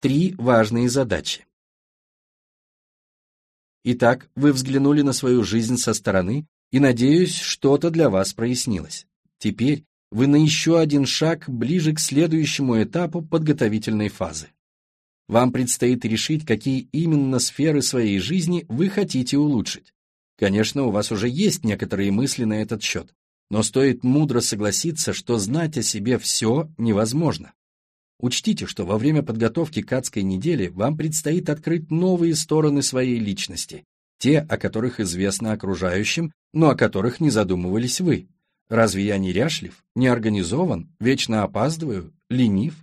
Три важные задачи. Итак, вы взглянули на свою жизнь со стороны, и, надеюсь, что-то для вас прояснилось. Теперь вы на еще один шаг ближе к следующему этапу подготовительной фазы. Вам предстоит решить, какие именно сферы своей жизни вы хотите улучшить. Конечно, у вас уже есть некоторые мысли на этот счет, но стоит мудро согласиться, что знать о себе все невозможно. Учтите, что во время подготовки к адской неделе вам предстоит открыть новые стороны своей личности, те, о которых известно окружающим, но о которых не задумывались вы. Разве я не ряшлив, не организован, вечно опаздываю, ленив?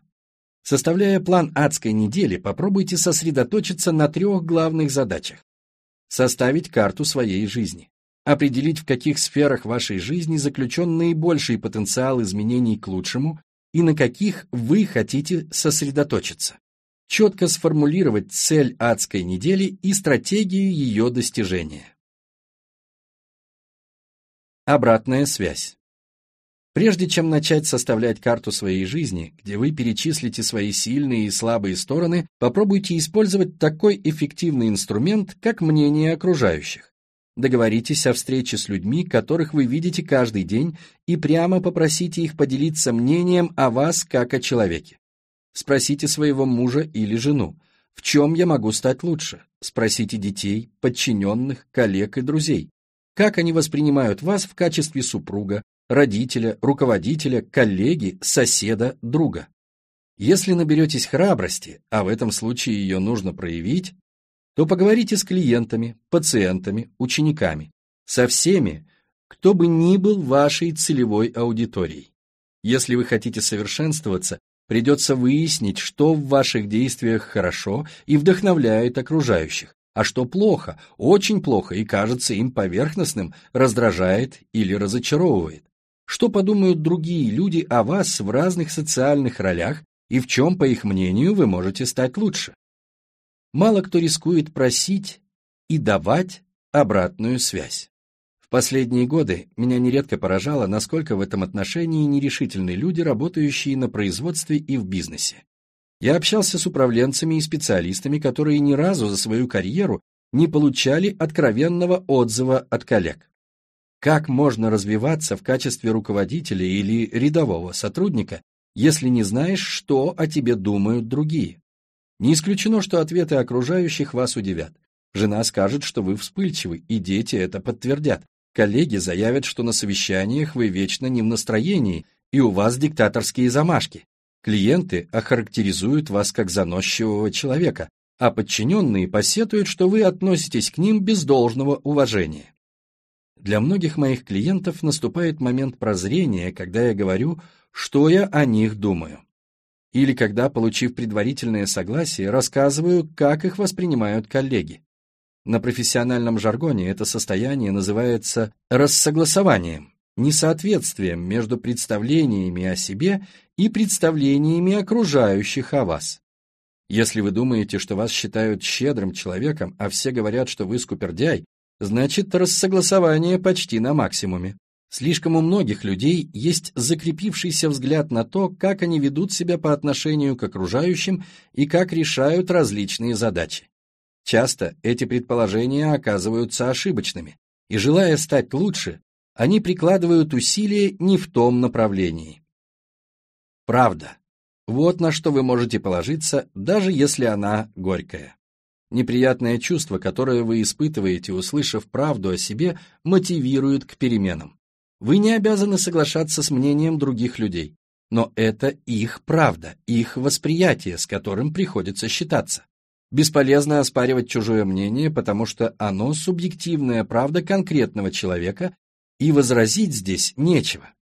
Составляя план адской недели, попробуйте сосредоточиться на трех главных задачах. Составить карту своей жизни. Определить, в каких сферах вашей жизни заключен наибольший потенциал изменений к лучшему и на каких вы хотите сосредоточиться. Четко сформулировать цель адской недели и стратегию ее достижения. Обратная связь. Прежде чем начать составлять карту своей жизни, где вы перечислите свои сильные и слабые стороны, попробуйте использовать такой эффективный инструмент, как мнение окружающих. Договоритесь о встрече с людьми, которых вы видите каждый день, и прямо попросите их поделиться мнением о вас как о человеке. Спросите своего мужа или жену, в чем я могу стать лучше? Спросите детей, подчиненных, коллег и друзей. Как они воспринимают вас в качестве супруга, родителя, руководителя, коллеги, соседа, друга. Если наберетесь храбрости, а в этом случае ее нужно проявить, то поговорите с клиентами, пациентами, учениками, со всеми, кто бы ни был вашей целевой аудиторией. Если вы хотите совершенствоваться, придется выяснить, что в ваших действиях хорошо и вдохновляет окружающих, а что плохо, очень плохо и кажется им поверхностным, раздражает или разочаровывает. Что подумают другие люди о вас в разных социальных ролях и в чем, по их мнению, вы можете стать лучше? Мало кто рискует просить и давать обратную связь. В последние годы меня нередко поражало, насколько в этом отношении нерешительны люди, работающие на производстве и в бизнесе. Я общался с управленцами и специалистами, которые ни разу за свою карьеру не получали откровенного отзыва от коллег. Как можно развиваться в качестве руководителя или рядового сотрудника, если не знаешь, что о тебе думают другие? Не исключено, что ответы окружающих вас удивят. Жена скажет, что вы вспыльчивы, и дети это подтвердят. Коллеги заявят, что на совещаниях вы вечно не в настроении, и у вас диктаторские замашки. Клиенты охарактеризуют вас как заносчивого человека, а подчиненные посетуют, что вы относитесь к ним без должного уважения. Для многих моих клиентов наступает момент прозрения, когда я говорю, что я о них думаю. Или когда, получив предварительное согласие, рассказываю, как их воспринимают коллеги. На профессиональном жаргоне это состояние называется рассогласованием, несоответствием между представлениями о себе и представлениями окружающих о вас. Если вы думаете, что вас считают щедрым человеком, а все говорят, что вы скупердяй, Значит, рассогласование почти на максимуме. Слишком у многих людей есть закрепившийся взгляд на то, как они ведут себя по отношению к окружающим и как решают различные задачи. Часто эти предположения оказываются ошибочными, и желая стать лучше, они прикладывают усилия не в том направлении. Правда. Вот на что вы можете положиться, даже если она горькая. Неприятное чувство, которое вы испытываете, услышав правду о себе, мотивирует к переменам. Вы не обязаны соглашаться с мнением других людей, но это их правда, их восприятие, с которым приходится считаться. Бесполезно оспаривать чужое мнение, потому что оно субъективная правда конкретного человека, и возразить здесь нечего.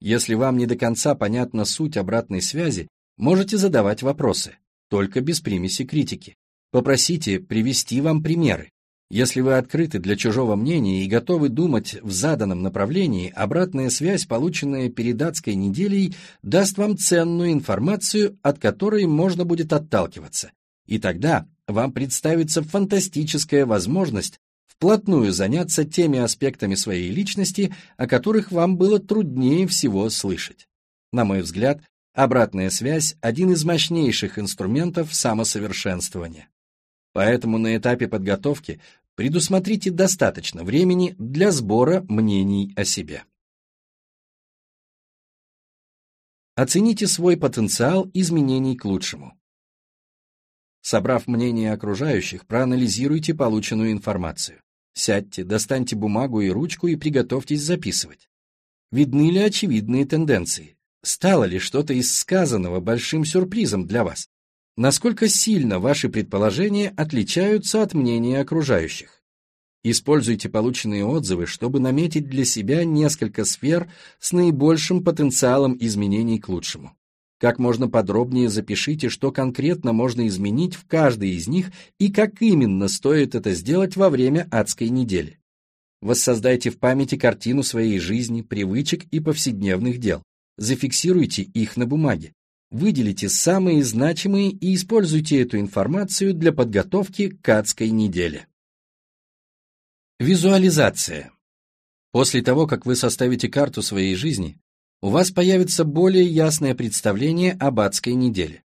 Если вам не до конца понятна суть обратной связи, можете задавать вопросы, только без примеси критики. Попросите привести вам примеры. Если вы открыты для чужого мнения и готовы думать в заданном направлении, обратная связь, полученная перед адской неделей, даст вам ценную информацию, от которой можно будет отталкиваться. И тогда вам представится фантастическая возможность вплотную заняться теми аспектами своей личности, о которых вам было труднее всего слышать. На мой взгляд, Обратная связь – один из мощнейших инструментов самосовершенствования. Поэтому на этапе подготовки предусмотрите достаточно времени для сбора мнений о себе. Оцените свой потенциал изменений к лучшему. Собрав мнение окружающих, проанализируйте полученную информацию. Сядьте, достаньте бумагу и ручку и приготовьтесь записывать. Видны ли очевидные тенденции? Стало ли что-то из сказанного большим сюрпризом для вас? Насколько сильно ваши предположения отличаются от мнения окружающих? Используйте полученные отзывы, чтобы наметить для себя несколько сфер с наибольшим потенциалом изменений к лучшему. Как можно подробнее запишите, что конкретно можно изменить в каждой из них и как именно стоит это сделать во время адской недели. Воссоздайте в памяти картину своей жизни, привычек и повседневных дел. Зафиксируйте их на бумаге. Выделите самые значимые и используйте эту информацию для подготовки к адской неделе. Визуализация. После того, как вы составите карту своей жизни, у вас появится более ясное представление об адской неделе.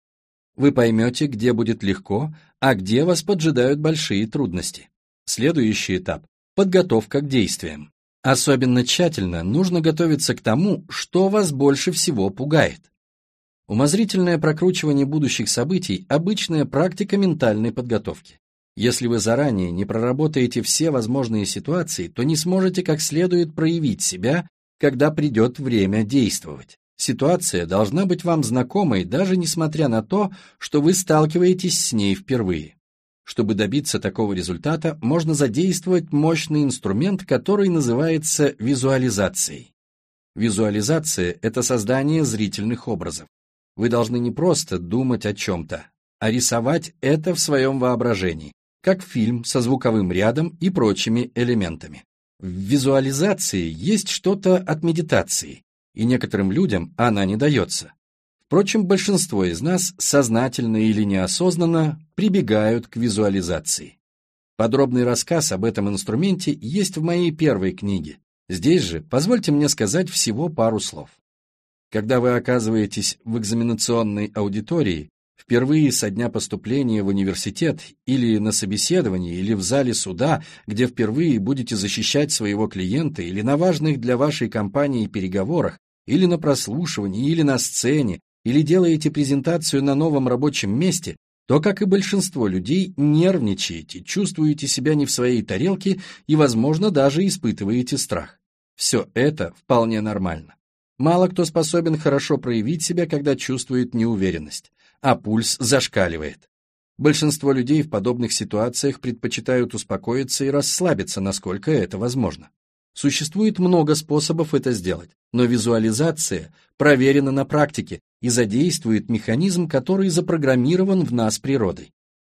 Вы поймете, где будет легко, а где вас поджидают большие трудности. Следующий этап – подготовка к действиям. Особенно тщательно нужно готовиться к тому, что вас больше всего пугает. Умозрительное прокручивание будущих событий – обычная практика ментальной подготовки. Если вы заранее не проработаете все возможные ситуации, то не сможете как следует проявить себя, когда придет время действовать. Ситуация должна быть вам знакомой, даже несмотря на то, что вы сталкиваетесь с ней впервые. Чтобы добиться такого результата, можно задействовать мощный инструмент, который называется визуализацией. Визуализация – это создание зрительных образов. Вы должны не просто думать о чем-то, а рисовать это в своем воображении, как фильм со звуковым рядом и прочими элементами. В визуализации есть что-то от медитации, и некоторым людям она не дается. Впрочем, большинство из нас, сознательно или неосознанно, прибегают к визуализации. Подробный рассказ об этом инструменте есть в моей первой книге. Здесь же позвольте мне сказать всего пару слов. Когда вы оказываетесь в экзаменационной аудитории, Впервые со дня поступления в университет или на собеседовании, или в зале суда, где впервые будете защищать своего клиента, или на важных для вашей компании переговорах, или на прослушивании, или на сцене, или делаете презентацию на новом рабочем месте, то, как и большинство людей, нервничаете, чувствуете себя не в своей тарелке и, возможно, даже испытываете страх. Все это вполне нормально. Мало кто способен хорошо проявить себя, когда чувствует неуверенность а пульс зашкаливает. Большинство людей в подобных ситуациях предпочитают успокоиться и расслабиться, насколько это возможно. Существует много способов это сделать, но визуализация проверена на практике и задействует механизм, который запрограммирован в нас природой.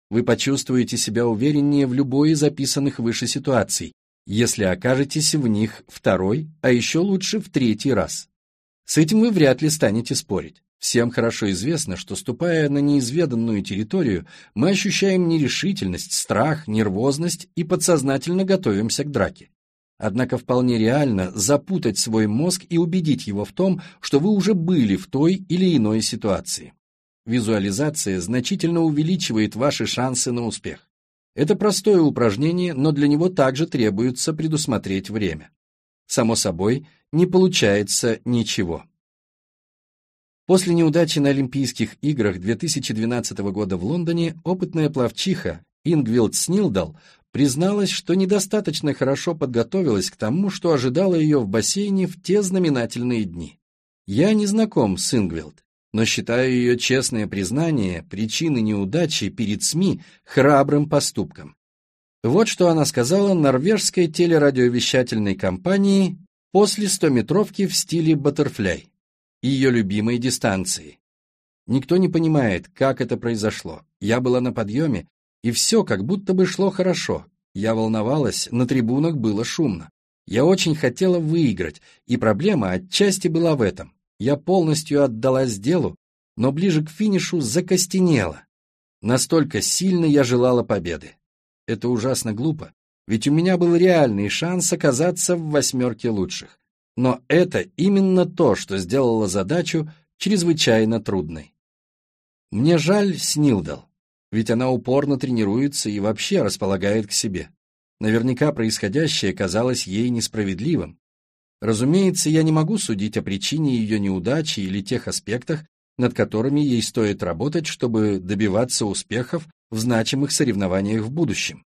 Вы почувствуете себя увереннее в любой из описанных выше ситуаций, если окажетесь в них второй, а еще лучше в третий раз. С этим вы вряд ли станете спорить. Всем хорошо известно, что ступая на неизведанную территорию, мы ощущаем нерешительность, страх, нервозность и подсознательно готовимся к драке. Однако вполне реально запутать свой мозг и убедить его в том, что вы уже были в той или иной ситуации. Визуализация значительно увеличивает ваши шансы на успех. Это простое упражнение, но для него также требуется предусмотреть время. Само собой, не получается ничего. После неудачи на Олимпийских играх 2012 года в Лондоне опытная пловчиха Ингвилд Снилдал призналась, что недостаточно хорошо подготовилась к тому, что ожидало ее в бассейне в те знаменательные дни. Я не знаком с Ингвилд, но считаю ее честное признание причины неудачи перед СМИ храбрым поступком. Вот что она сказала норвежской телерадиовещательной компании после стометровки в стиле «Баттерфляй» ее любимой дистанции. Никто не понимает, как это произошло. Я была на подъеме, и все как будто бы шло хорошо. Я волновалась, на трибунах было шумно. Я очень хотела выиграть, и проблема отчасти была в этом. Я полностью отдалась делу, но ближе к финишу закостенела. Настолько сильно я желала победы. Это ужасно глупо, ведь у меня был реальный шанс оказаться в восьмерке лучших. Но это именно то, что сделало задачу чрезвычайно трудной. Мне жаль Снилдал, ведь она упорно тренируется и вообще располагает к себе. Наверняка происходящее казалось ей несправедливым. Разумеется, я не могу судить о причине ее неудачи или тех аспектах, над которыми ей стоит работать, чтобы добиваться успехов в значимых соревнованиях в будущем.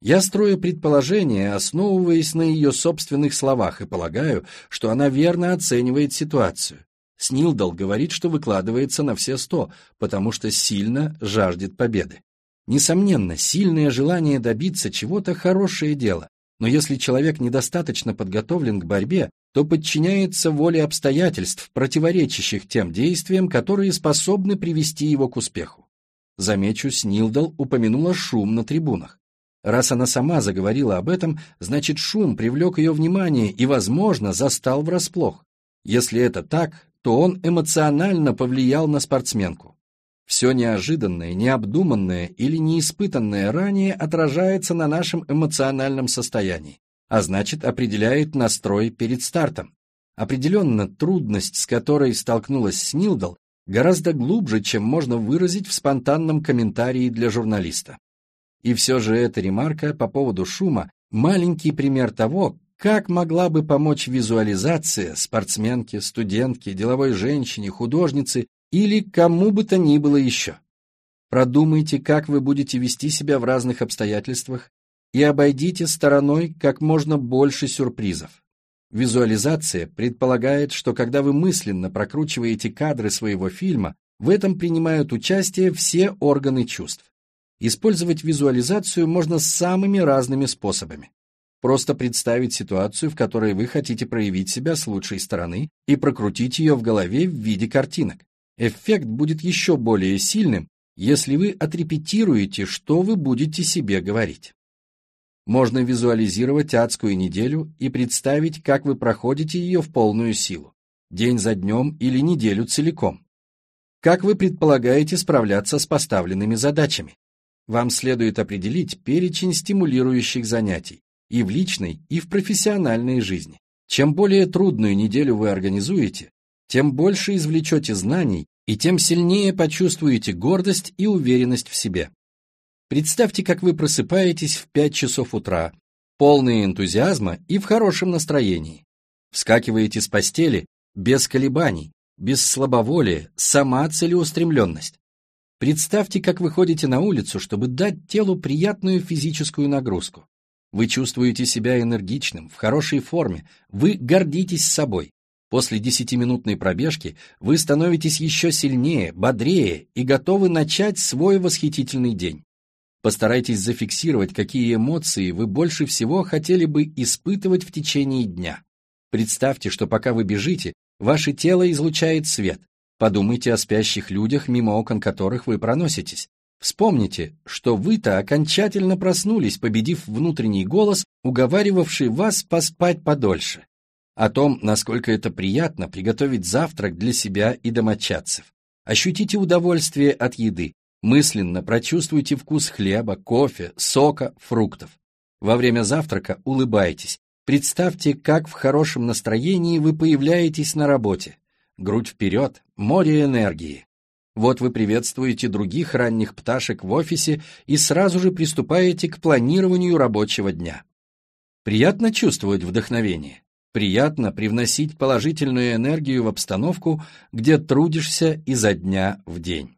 Я строю предположения, основываясь на ее собственных словах, и полагаю, что она верно оценивает ситуацию. Снилдал говорит, что выкладывается на все сто, потому что сильно жаждет победы. Несомненно, сильное желание добиться чего-то – хорошее дело, но если человек недостаточно подготовлен к борьбе, то подчиняется воле обстоятельств, противоречащих тем действиям, которые способны привести его к успеху. Замечу, Снилдал упомянула шум на трибунах. Раз она сама заговорила об этом, значит шум привлек ее внимание и, возможно, застал врасплох. Если это так, то он эмоционально повлиял на спортсменку. Все неожиданное, необдуманное или неиспытанное ранее отражается на нашем эмоциональном состоянии, а значит определяет настрой перед стартом. Определенно, трудность, с которой столкнулась Снилдал, гораздо глубже, чем можно выразить в спонтанном комментарии для журналиста. И все же эта ремарка по поводу шума – маленький пример того, как могла бы помочь визуализация спортсменке, студентке, деловой женщине, художнице или кому бы то ни было еще? Продумайте, как вы будете вести себя в разных обстоятельствах и обойдите стороной как можно больше сюрпризов. Визуализация предполагает, что когда вы мысленно прокручиваете кадры своего фильма, в этом принимают участие все органы чувств. Использовать визуализацию можно самыми разными способами. Просто представить ситуацию, в которой вы хотите проявить себя с лучшей стороны и прокрутить ее в голове в виде картинок. Эффект будет еще более сильным, если вы отрепетируете, что вы будете себе говорить. Можно визуализировать адскую неделю и представить, как вы проходите ее в полную силу, день за днем или неделю целиком. Как вы предполагаете справляться с поставленными задачами? Вам следует определить перечень стимулирующих занятий и в личной, и в профессиональной жизни. Чем более трудную неделю вы организуете, тем больше извлечете знаний и тем сильнее почувствуете гордость и уверенность в себе. Представьте, как вы просыпаетесь в 5 часов утра, полные энтузиазма и в хорошем настроении. Вскакиваете с постели без колебаний, без слабоволия, сама целеустремленность. Представьте, как вы ходите на улицу, чтобы дать телу приятную физическую нагрузку. Вы чувствуете себя энергичным, в хорошей форме, вы гордитесь собой. После десятиминутной пробежки вы становитесь еще сильнее, бодрее и готовы начать свой восхитительный день. Постарайтесь зафиксировать, какие эмоции вы больше всего хотели бы испытывать в течение дня. Представьте, что пока вы бежите, ваше тело излучает свет, Подумайте о спящих людях, мимо окон которых вы проноситесь. Вспомните, что вы-то окончательно проснулись, победив внутренний голос, уговаривавший вас поспать подольше. О том, насколько это приятно приготовить завтрак для себя и домочадцев. Ощутите удовольствие от еды, мысленно прочувствуйте вкус хлеба, кофе, сока, фруктов. Во время завтрака улыбайтесь, представьте, как в хорошем настроении вы появляетесь на работе грудь вперед, море энергии. Вот вы приветствуете других ранних пташек в офисе и сразу же приступаете к планированию рабочего дня. Приятно чувствовать вдохновение. Приятно привносить положительную энергию в обстановку, где трудишься изо дня в день.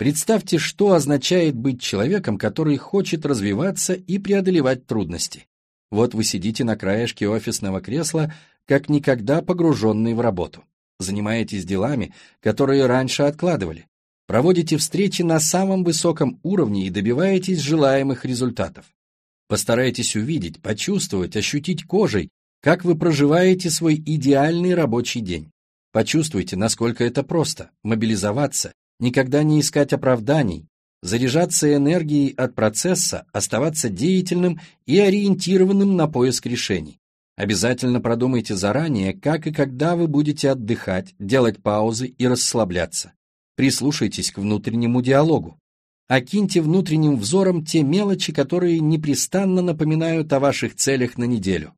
Представьте, что означает быть человеком, который хочет развиваться и преодолевать трудности. Вот вы сидите на краешке офисного кресла, как никогда погруженный в работу занимаетесь делами, которые раньше откладывали, проводите встречи на самом высоком уровне и добиваетесь желаемых результатов. Постарайтесь увидеть, почувствовать, ощутить кожей, как вы проживаете свой идеальный рабочий день. Почувствуйте, насколько это просто – мобилизоваться, никогда не искать оправданий, заряжаться энергией от процесса, оставаться деятельным и ориентированным на поиск решений. Обязательно продумайте заранее, как и когда вы будете отдыхать, делать паузы и расслабляться. Прислушайтесь к внутреннему диалогу. Окиньте внутренним взором те мелочи, которые непрестанно напоминают о ваших целях на неделю.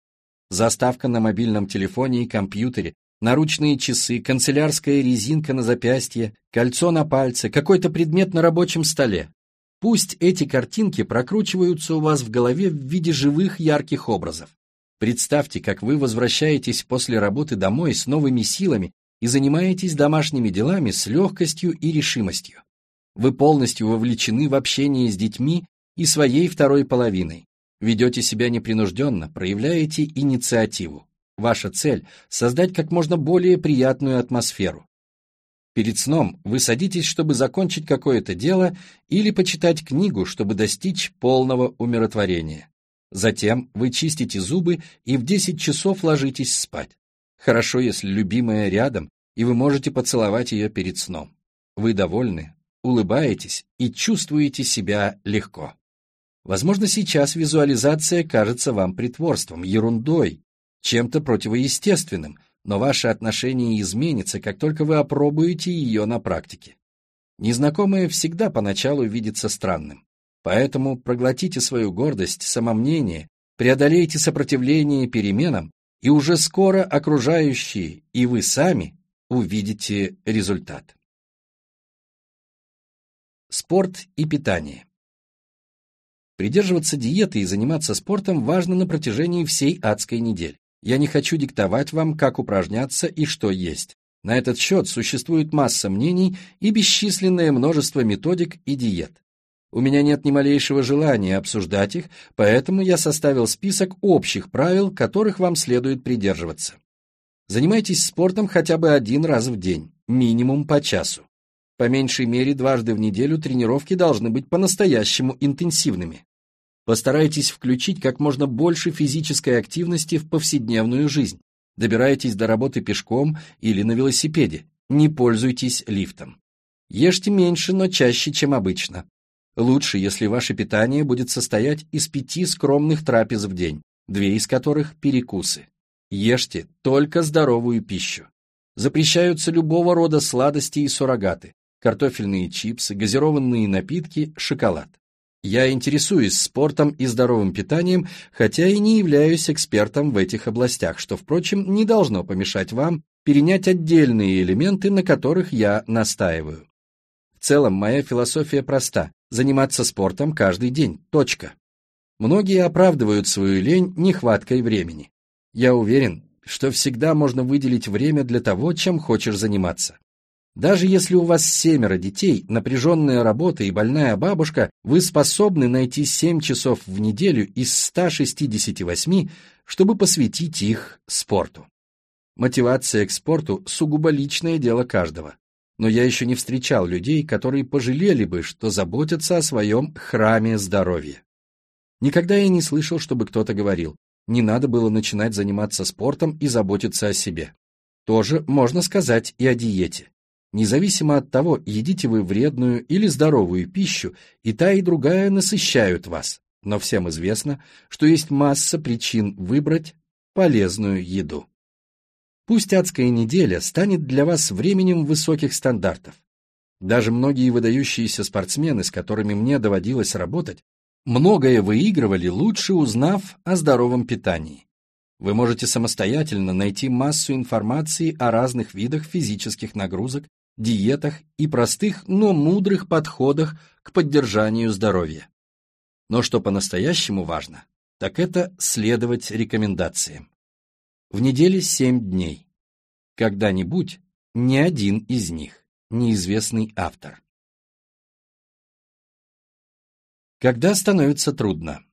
Заставка на мобильном телефоне и компьютере, Наручные часы, канцелярская резинка на запястье, кольцо на пальце, какой-то предмет на рабочем столе. Пусть эти картинки прокручиваются у вас в голове в виде живых ярких образов. Представьте, как вы возвращаетесь после работы домой с новыми силами и занимаетесь домашними делами с легкостью и решимостью. Вы полностью вовлечены в общение с детьми и своей второй половиной. Ведете себя непринужденно, проявляете инициативу. Ваша цель – создать как можно более приятную атмосферу. Перед сном вы садитесь, чтобы закончить какое-то дело или почитать книгу, чтобы достичь полного умиротворения. Затем вы чистите зубы и в 10 часов ложитесь спать. Хорошо, если любимая рядом, и вы можете поцеловать ее перед сном. Вы довольны, улыбаетесь и чувствуете себя легко. Возможно, сейчас визуализация кажется вам притворством, ерундой, чем-то противоестественным, но ваше отношение изменится, как только вы опробуете ее на практике. Незнакомое всегда поначалу видится странным. Поэтому проглотите свою гордость, самомнение, преодолейте сопротивление переменам, и уже скоро окружающие и вы сами увидите результат. Спорт и питание. Придерживаться диеты и заниматься спортом важно на протяжении всей адской недели. Я не хочу диктовать вам, как упражняться и что есть. На этот счет существует масса мнений и бесчисленное множество методик и диет. У меня нет ни малейшего желания обсуждать их, поэтому я составил список общих правил, которых вам следует придерживаться. Занимайтесь спортом хотя бы один раз в день, минимум по часу. По меньшей мере дважды в неделю тренировки должны быть по-настоящему интенсивными. Постарайтесь включить как можно больше физической активности в повседневную жизнь. Добирайтесь до работы пешком или на велосипеде. Не пользуйтесь лифтом. Ешьте меньше, но чаще, чем обычно. Лучше, если ваше питание будет состоять из пяти скромных трапез в день, две из которых – перекусы. Ешьте только здоровую пищу. Запрещаются любого рода сладости и суррогаты, картофельные чипсы, газированные напитки, шоколад. Я интересуюсь спортом и здоровым питанием, хотя и не являюсь экспертом в этих областях, что, впрочем, не должно помешать вам перенять отдельные элементы, на которых я настаиваю. В целом, моя философия проста заниматься спортом каждый день. Точка. Многие оправдывают свою лень нехваткой времени. Я уверен, что всегда можно выделить время для того, чем хочешь заниматься. Даже если у вас семеро детей, напряженная работа и больная бабушка, вы способны найти 7 часов в неделю из 168, чтобы посвятить их спорту. Мотивация к спорту – сугубо личное дело каждого но я еще не встречал людей, которые пожалели бы, что заботятся о своем храме здоровья. Никогда я не слышал, чтобы кто-то говорил, не надо было начинать заниматься спортом и заботиться о себе. Тоже можно сказать и о диете. Независимо от того, едите вы вредную или здоровую пищу, и та, и другая насыщают вас. Но всем известно, что есть масса причин выбрать полезную еду. Пусть адская неделя станет для вас временем высоких стандартов. Даже многие выдающиеся спортсмены, с которыми мне доводилось работать, многое выигрывали, лучше узнав о здоровом питании. Вы можете самостоятельно найти массу информации о разных видах физических нагрузок, диетах и простых, но мудрых подходах к поддержанию здоровья. Но что по-настоящему важно, так это следовать рекомендациям. В неделе семь дней. Когда-нибудь ни один из них, неизвестный автор. Когда становится трудно?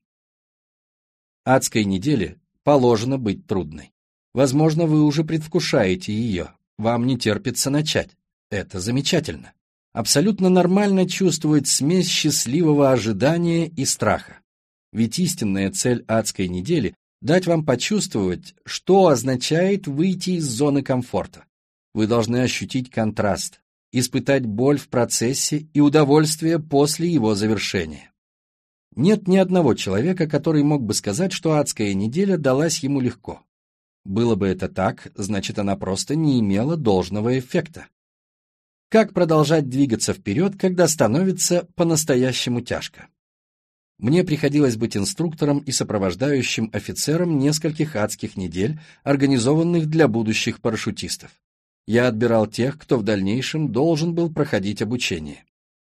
Адской неделе положено быть трудной. Возможно, вы уже предвкушаете ее, вам не терпится начать. Это замечательно. Абсолютно нормально чувствовать смесь счастливого ожидания и страха. Ведь истинная цель адской недели дать вам почувствовать, что означает выйти из зоны комфорта. Вы должны ощутить контраст, испытать боль в процессе и удовольствие после его завершения. Нет ни одного человека, который мог бы сказать, что адская неделя далась ему легко. Было бы это так, значит она просто не имела должного эффекта. Как продолжать двигаться вперед, когда становится по-настоящему тяжко? Мне приходилось быть инструктором и сопровождающим офицером нескольких адских недель, организованных для будущих парашютистов. Я отбирал тех, кто в дальнейшем должен был проходить обучение.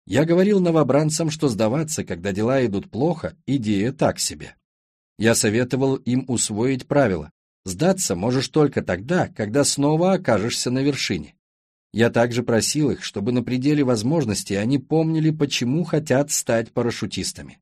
Я говорил новобранцам, что сдаваться, когда дела идут плохо, идея так себе. Я советовал им усвоить правило. Сдаться можешь только тогда, когда снова окажешься на вершине. Я также просил их, чтобы на пределе возможностей они помнили, почему хотят стать парашютистами.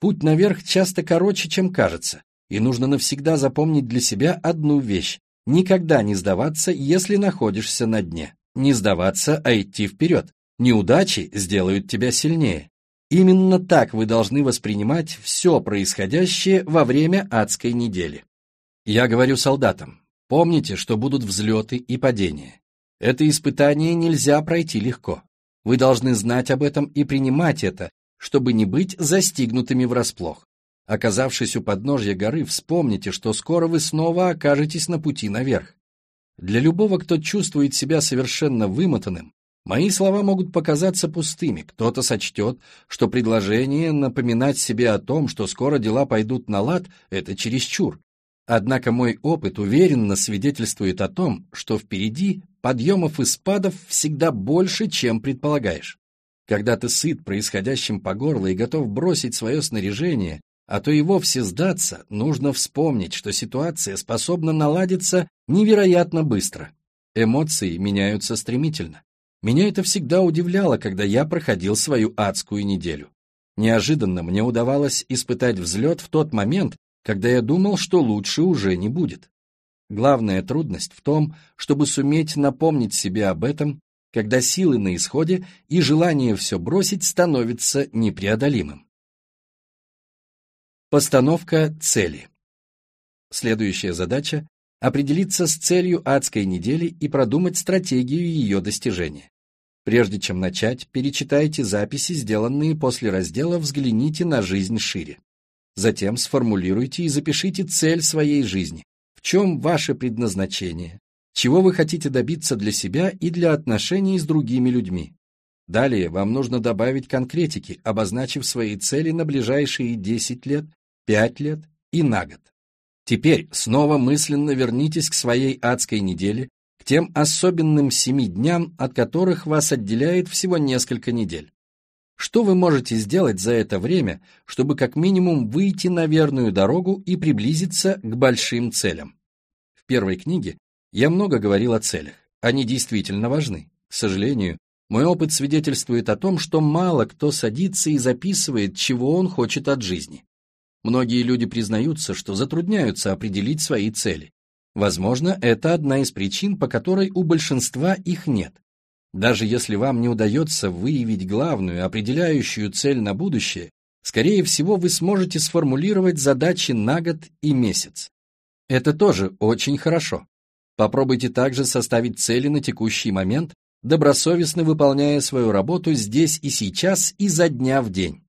Путь наверх часто короче, чем кажется, и нужно навсегда запомнить для себя одну вещь – никогда не сдаваться, если находишься на дне. Не сдаваться, а идти вперед. Неудачи сделают тебя сильнее. Именно так вы должны воспринимать все происходящее во время адской недели. Я говорю солдатам, помните, что будут взлеты и падения. Это испытание нельзя пройти легко. Вы должны знать об этом и принимать это, чтобы не быть застигнутыми врасплох. Оказавшись у подножья горы, вспомните, что скоро вы снова окажетесь на пути наверх. Для любого, кто чувствует себя совершенно вымотанным, мои слова могут показаться пустыми. Кто-то сочтет, что предложение напоминать себе о том, что скоро дела пойдут на лад, это чересчур. Однако мой опыт уверенно свидетельствует о том, что впереди подъемов и спадов всегда больше, чем предполагаешь. Когда ты сыт происходящим по горло и готов бросить свое снаряжение, а то и вовсе сдаться, нужно вспомнить, что ситуация способна наладиться невероятно быстро. Эмоции меняются стремительно. Меня это всегда удивляло, когда я проходил свою адскую неделю. Неожиданно мне удавалось испытать взлет в тот момент, когда я думал, что лучше уже не будет. Главная трудность в том, чтобы суметь напомнить себе об этом когда силы на исходе и желание все бросить становится непреодолимым. Постановка цели. Следующая задача – определиться с целью адской недели и продумать стратегию ее достижения. Прежде чем начать, перечитайте записи, сделанные после раздела «Взгляните на жизнь шире». Затем сформулируйте и запишите цель своей жизни. В чем ваше предназначение? чего вы хотите добиться для себя и для отношений с другими людьми. Далее вам нужно добавить конкретики, обозначив свои цели на ближайшие 10 лет, 5 лет и на год. Теперь снова мысленно вернитесь к своей адской неделе, к тем особенным семи дням, от которых вас отделяет всего несколько недель. Что вы можете сделать за это время, чтобы как минимум выйти на верную дорогу и приблизиться к большим целям? В первой книге я много говорил о целях. Они действительно важны. К сожалению, мой опыт свидетельствует о том, что мало кто садится и записывает, чего он хочет от жизни. Многие люди признаются, что затрудняются определить свои цели. Возможно, это одна из причин, по которой у большинства их нет. Даже если вам не удается выявить главную, определяющую цель на будущее, скорее всего, вы сможете сформулировать задачи на год и месяц. Это тоже очень хорошо. Попробуйте также составить цели на текущий момент, добросовестно выполняя свою работу здесь и сейчас изо дня в день.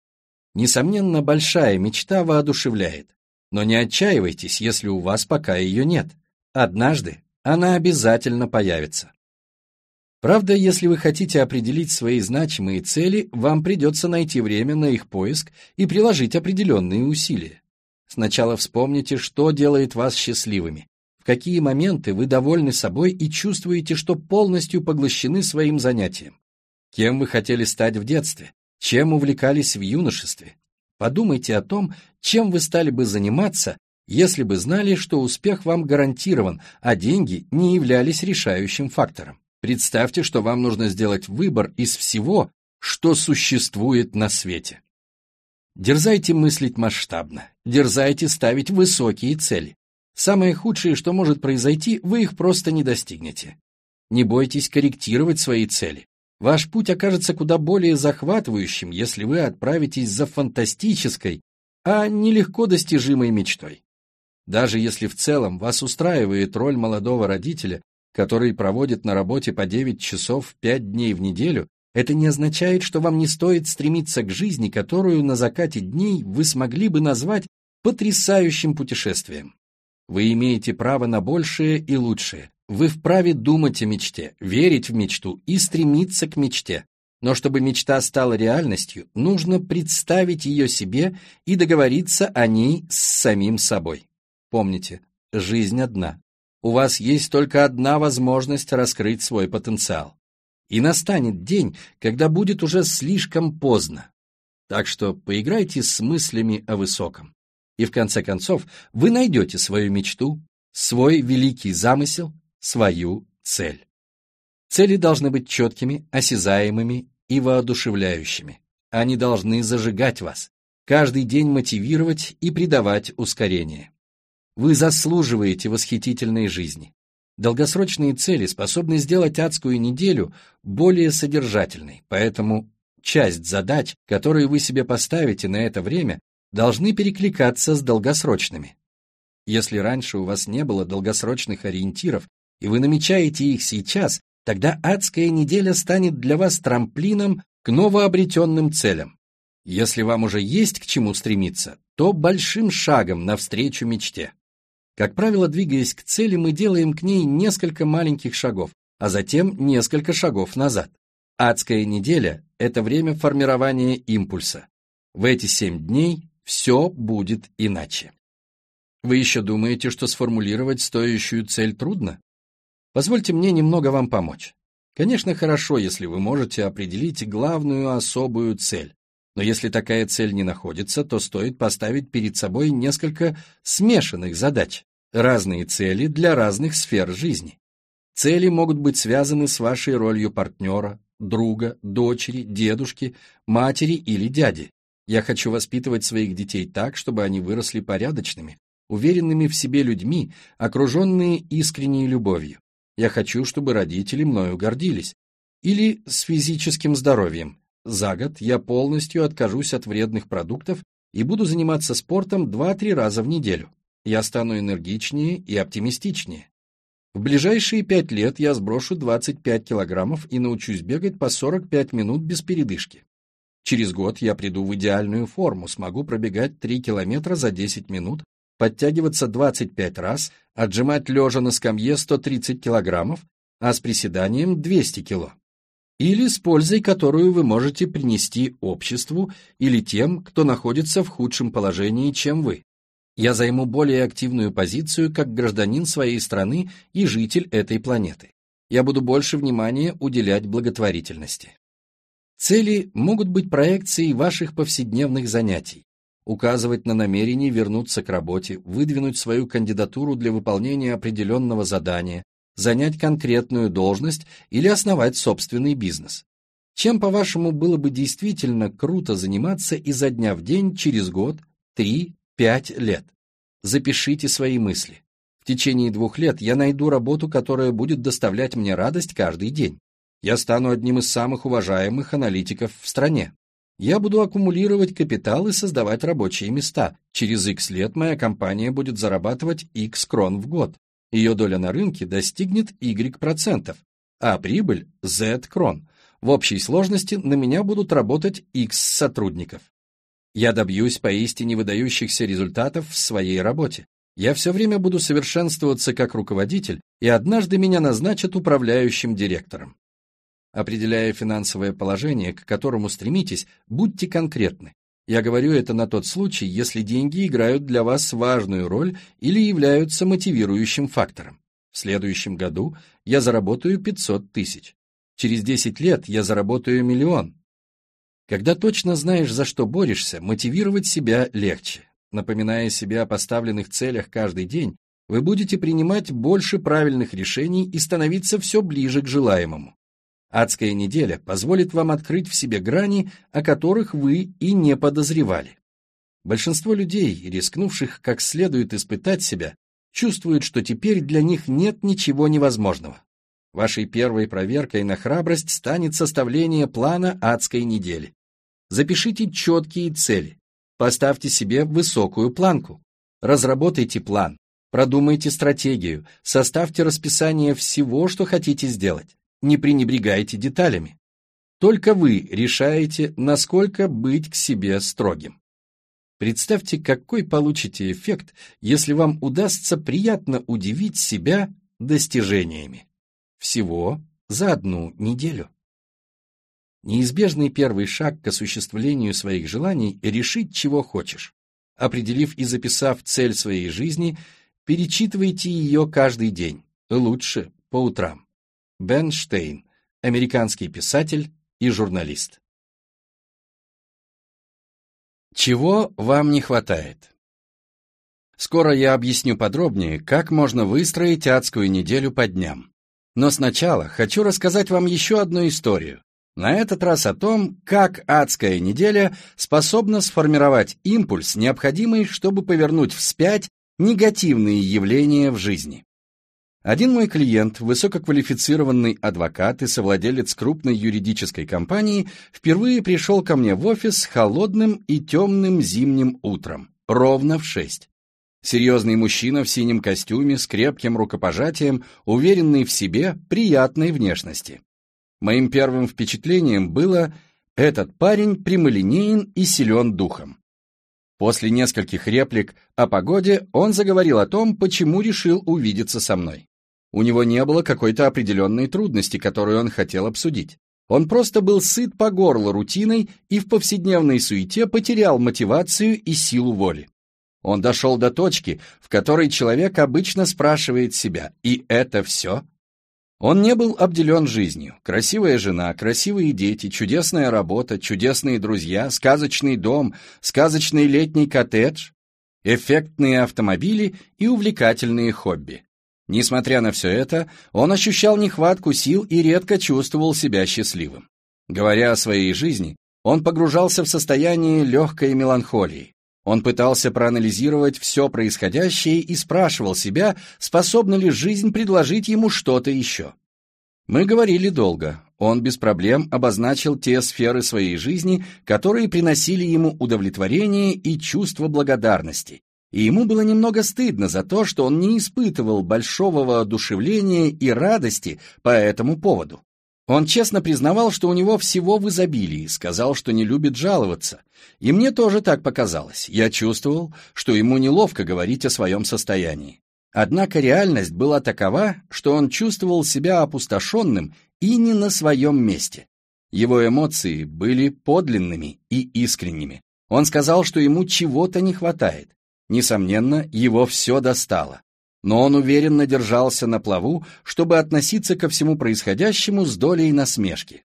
Несомненно, большая мечта воодушевляет, но не отчаивайтесь, если у вас пока ее нет. Однажды она обязательно появится. Правда, если вы хотите определить свои значимые цели, вам придется найти время на их поиск и приложить определенные усилия. Сначала вспомните, что делает вас счастливыми, в какие моменты вы довольны собой и чувствуете, что полностью поглощены своим занятием. Кем вы хотели стать в детстве? Чем увлекались в юношестве? Подумайте о том, чем вы стали бы заниматься, если бы знали, что успех вам гарантирован, а деньги не являлись решающим фактором. Представьте, что вам нужно сделать выбор из всего, что существует на свете. Дерзайте мыслить масштабно, дерзайте ставить высокие цели. Самое худшее, что может произойти, вы их просто не достигнете. Не бойтесь корректировать свои цели. Ваш путь окажется куда более захватывающим, если вы отправитесь за фантастической, а нелегко достижимой мечтой. Даже если в целом вас устраивает роль молодого родителя, который проводит на работе по 9 часов 5 дней в неделю, это не означает, что вам не стоит стремиться к жизни, которую на закате дней вы смогли бы назвать потрясающим путешествием. Вы имеете право на большее и лучшее. Вы вправе думать о мечте, верить в мечту и стремиться к мечте. Но чтобы мечта стала реальностью, нужно представить ее себе и договориться о ней с самим собой. Помните, жизнь одна. У вас есть только одна возможность раскрыть свой потенциал. И настанет день, когда будет уже слишком поздно. Так что поиграйте с мыслями о высоком. И в конце концов вы найдете свою мечту, свой великий замысел, свою цель. Цели должны быть четкими, осязаемыми и воодушевляющими. Они должны зажигать вас, каждый день мотивировать и придавать ускорение. Вы заслуживаете восхитительной жизни. Долгосрочные цели способны сделать адскую неделю более содержательной, поэтому часть задач, которые вы себе поставите на это время, должны перекликаться с долгосрочными. Если раньше у вас не было долгосрочных ориентиров, и вы намечаете их сейчас, тогда адская неделя станет для вас трамплином к новообретенным целям. Если вам уже есть к чему стремиться, то большим шагом навстречу мечте. Как правило, двигаясь к цели, мы делаем к ней несколько маленьких шагов, а затем несколько шагов назад. Адская неделя – это время формирования импульса. В эти семь дней все будет иначе. Вы еще думаете, что сформулировать стоящую цель трудно? Позвольте мне немного вам помочь. Конечно, хорошо, если вы можете определить главную особую цель. Но если такая цель не находится, то стоит поставить перед собой несколько смешанных задач, разные цели для разных сфер жизни. Цели могут быть связаны с вашей ролью партнера, друга, дочери, дедушки, матери или дяди. Я хочу воспитывать своих детей так, чтобы они выросли порядочными, уверенными в себе людьми, окруженные искренней любовью. Я хочу, чтобы родители мною гордились. Или с физическим здоровьем. За год я полностью откажусь от вредных продуктов и буду заниматься спортом 2-3 раза в неделю. Я стану энергичнее и оптимистичнее. В ближайшие 5 лет я сброшу 25 килограммов и научусь бегать по 45 минут без передышки. Через год я приду в идеальную форму, смогу пробегать 3 километра за 10 минут, подтягиваться 25 раз, отжимать лежа на скамье 130 килограммов, а с приседанием 200 кило. Или с пользой, которую вы можете принести обществу или тем, кто находится в худшем положении, чем вы. Я займу более активную позицию как гражданин своей страны и житель этой планеты. Я буду больше внимания уделять благотворительности. Цели могут быть проекцией ваших повседневных занятий, указывать на намерение вернуться к работе, выдвинуть свою кандидатуру для выполнения определенного задания, занять конкретную должность или основать собственный бизнес. Чем, по-вашему, было бы действительно круто заниматься изо дня в день через год, три, пять лет? Запишите свои мысли. В течение двух лет я найду работу, которая будет доставлять мне радость каждый день. Я стану одним из самых уважаемых аналитиков в стране. Я буду аккумулировать капитал и создавать рабочие места. Через X лет моя компания будет зарабатывать X крон в год. Ее доля на рынке достигнет Y процентов, а прибыль Z крон. В общей сложности на меня будут работать X сотрудников. Я добьюсь поистине выдающихся результатов в своей работе. Я все время буду совершенствоваться как руководитель, и однажды меня назначат управляющим директором. Определяя финансовое положение, к которому стремитесь, будьте конкретны. Я говорю это на тот случай, если деньги играют для вас важную роль или являются мотивирующим фактором. В следующем году я заработаю 500 тысяч. Через 10 лет я заработаю миллион. Когда точно знаешь, за что борешься, мотивировать себя легче. Напоминая себе о поставленных целях каждый день, вы будете принимать больше правильных решений и становиться все ближе к желаемому. Адская неделя позволит вам открыть в себе грани, о которых вы и не подозревали. Большинство людей, рискнувших как следует испытать себя, чувствуют, что теперь для них нет ничего невозможного. Вашей первой проверкой на храбрость станет составление плана адской недели. Запишите четкие цели, поставьте себе высокую планку, разработайте план, продумайте стратегию, составьте расписание всего, что хотите сделать не пренебрегайте деталями. Только вы решаете, насколько быть к себе строгим. Представьте, какой получите эффект, если вам удастся приятно удивить себя достижениями. Всего за одну неделю. Неизбежный первый шаг к осуществлению своих желаний – решить, чего хочешь. Определив и записав цель своей жизни, перечитывайте ее каждый день, лучше по утрам. Бен Штейн, американский писатель и журналист. Чего вам не хватает? Скоро я объясню подробнее, как можно выстроить адскую неделю по дням. Но сначала хочу рассказать вам еще одну историю. На этот раз о том, как адская неделя способна сформировать импульс, необходимый, чтобы повернуть вспять негативные явления в жизни. Один мой клиент, высококвалифицированный адвокат и совладелец крупной юридической компании, впервые пришел ко мне в офис холодным и темным зимним утром, ровно в шесть. Серьезный мужчина в синем костюме с крепким рукопожатием, уверенный в себе, приятной внешности. Моим первым впечатлением было «этот парень прямолинеен и силен духом». После нескольких реплик о погоде он заговорил о том, почему решил увидеться со мной. У него не было какой-то определенной трудности, которую он хотел обсудить. Он просто был сыт по горло рутиной и в повседневной суете потерял мотивацию и силу воли. Он дошел до точки, в которой человек обычно спрашивает себя «И это все?». Он не был обделен жизнью. Красивая жена, красивые дети, чудесная работа, чудесные друзья, сказочный дом, сказочный летний коттедж, эффектные автомобили и увлекательные хобби. Несмотря на все это, он ощущал нехватку сил и редко чувствовал себя счастливым. Говоря о своей жизни, он погружался в состояние легкой меланхолии. Он пытался проанализировать все происходящее и спрашивал себя, способна ли жизнь предложить ему что-то еще. Мы говорили долго. Он без проблем обозначил те сферы своей жизни, которые приносили ему удовлетворение и чувство благодарности, и ему было немного стыдно за то, что он не испытывал большого воодушевления и радости по этому поводу. Он честно признавал, что у него всего в изобилии, сказал, что не любит жаловаться. И мне тоже так показалось. Я чувствовал, что ему неловко говорить о своем состоянии. Однако реальность была такова, что он чувствовал себя опустошенным и не на своем месте. Его эмоции были подлинными и искренними. Он сказал, что ему чего-то не хватает. Несомненно, его все достало. Но он уверенно держался на плаву, чтобы относиться ко всему происходящему с долей насмешки.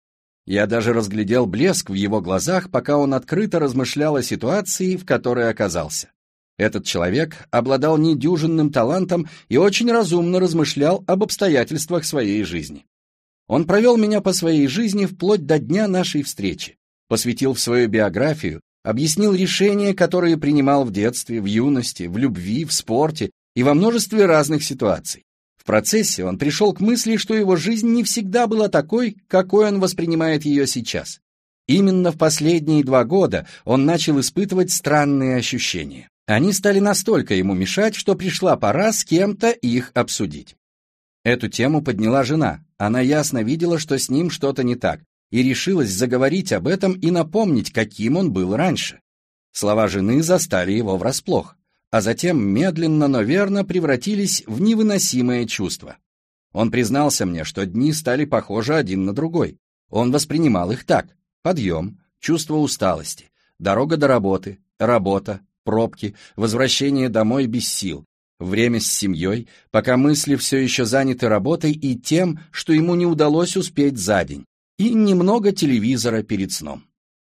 Я даже разглядел блеск в его глазах, пока он открыто размышлял о ситуации, в которой оказался. Этот человек обладал недюжинным талантом и очень разумно размышлял об обстоятельствах своей жизни. Он провел меня по своей жизни вплоть до дня нашей встречи, посвятил в свою биографию, объяснил решения, которые принимал в детстве, в юности, в любви, в спорте и во множестве разных ситуаций. В процессе он пришел к мысли, что его жизнь не всегда была такой, какой он воспринимает ее сейчас. Именно в последние два года он начал испытывать странные ощущения. Они стали настолько ему мешать, что пришла пора с кем-то их обсудить. Эту тему подняла жена. Она ясно видела, что с ним что-то не так, и решилась заговорить об этом и напомнить, каким он был раньше. Слова жены застали его врасплох, а затем медленно, но верно превратились в невыносимое чувство. Он признался мне, что дни стали похожи один на другой. Он воспринимал их так. Подъем, чувство усталости, дорога до работы, работа, пробки, возвращение домой без сил, время с семьей, пока мысли все еще заняты работой и тем, что ему не удалось успеть за день, и немного телевизора перед сном.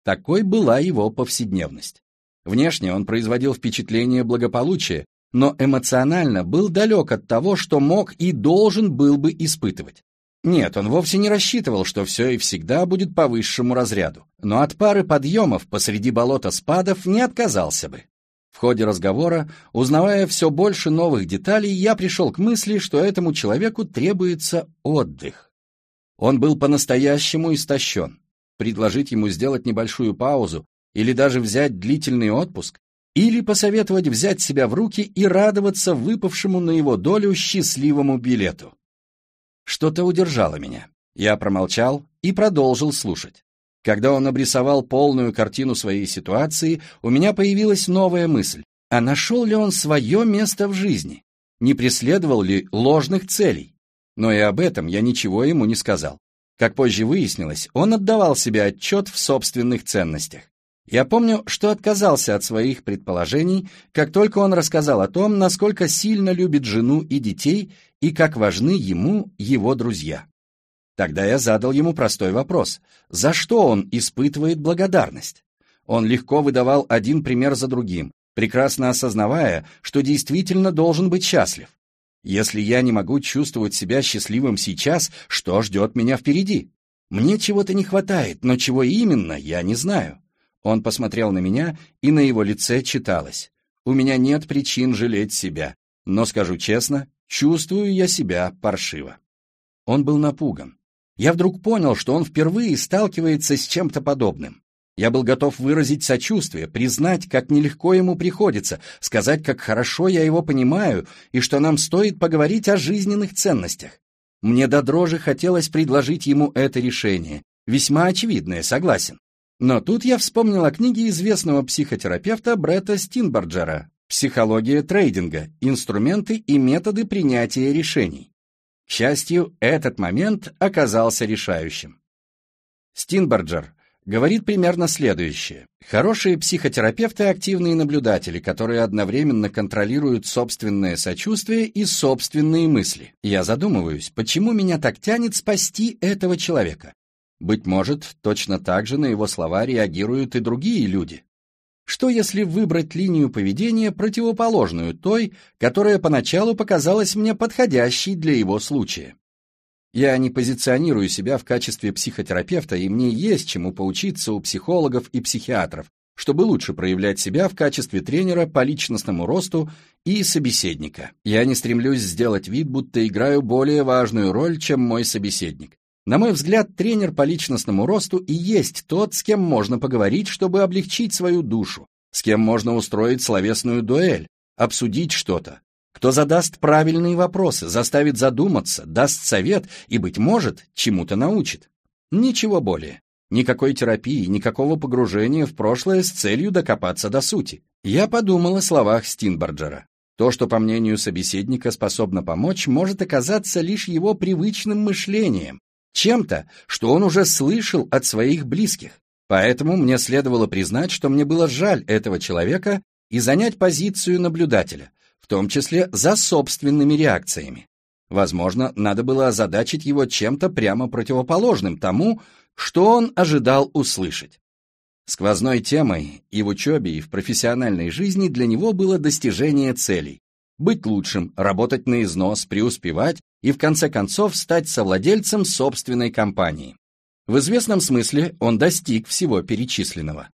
Такой была его повседневность. Внешне он производил впечатление благополучия, но эмоционально был далек от того, что мог и должен был бы испытывать. Нет, он вовсе не рассчитывал, что все и всегда будет по высшему разряду, но от пары подъемов посреди болота спадов не отказался бы. В ходе разговора, узнавая все больше новых деталей, я пришел к мысли, что этому человеку требуется отдых. Он был по-настоящему истощен. Предложить ему сделать небольшую паузу или даже взять длительный отпуск, или посоветовать взять себя в руки и радоваться выпавшему на его долю счастливому билету. Что-то удержало меня. Я промолчал и продолжил слушать. Когда он обрисовал полную картину своей ситуации, у меня появилась новая мысль. А нашел ли он свое место в жизни? Не преследовал ли ложных целей? Но и об этом я ничего ему не сказал. Как позже выяснилось, он отдавал себе отчет в собственных ценностях. Я помню, что отказался от своих предположений, как только он рассказал о том, насколько сильно любит жену и детей и как важны ему его друзья. Тогда я задал ему простой вопрос. За что он испытывает благодарность? Он легко выдавал один пример за другим, прекрасно осознавая, что действительно должен быть счастлив. Если я не могу чувствовать себя счастливым сейчас, что ждет меня впереди? Мне чего-то не хватает, но чего именно, я не знаю. Он посмотрел на меня, и на его лице читалось. У меня нет причин жалеть себя, но, скажу честно, чувствую я себя паршиво. Он был напуган. Я вдруг понял, что он впервые сталкивается с чем-то подобным. Я был готов выразить сочувствие, признать, как нелегко ему приходится, сказать, как хорошо я его понимаю и что нам стоит поговорить о жизненных ценностях. Мне до дрожи хотелось предложить ему это решение, весьма очевидное, согласен. Но тут я вспомнил о книге известного психотерапевта Бретта Стинбарджера «Психология трейдинга. Инструменты и методы принятия решений». К счастью, этот момент оказался решающим. Стинбарджер говорит примерно следующее. Хорошие психотерапевты – активные наблюдатели, которые одновременно контролируют собственное сочувствие и собственные мысли. Я задумываюсь, почему меня так тянет спасти этого человека? Быть может, точно так же на его слова реагируют и другие люди. Что если выбрать линию поведения, противоположную той, которая поначалу показалась мне подходящей для его случая? Я не позиционирую себя в качестве психотерапевта, и мне есть чему поучиться у психологов и психиатров, чтобы лучше проявлять себя в качестве тренера по личностному росту и собеседника. Я не стремлюсь сделать вид, будто играю более важную роль, чем мой собеседник. На мой взгляд, тренер по личностному росту и есть тот, с кем можно поговорить, чтобы облегчить свою душу, с кем можно устроить словесную дуэль, обсудить что-то, кто задаст правильные вопросы, заставит задуматься, даст совет и, быть может, чему-то научит. Ничего более. Никакой терапии, никакого погружения в прошлое с целью докопаться до сути. Я подумал о словах Стинбарджера. То, что, по мнению собеседника, способно помочь, может оказаться лишь его привычным мышлением, чем-то, что он уже слышал от своих близких. Поэтому мне следовало признать, что мне было жаль этого человека и занять позицию наблюдателя, в том числе за собственными реакциями. Возможно, надо было озадачить его чем-то прямо противоположным тому, что он ожидал услышать. Сквозной темой и в учебе, и в профессиональной жизни для него было достижение целей. Быть лучшим, работать на износ, преуспевать и в конце концов стать совладельцем собственной компании. В известном смысле он достиг всего перечисленного.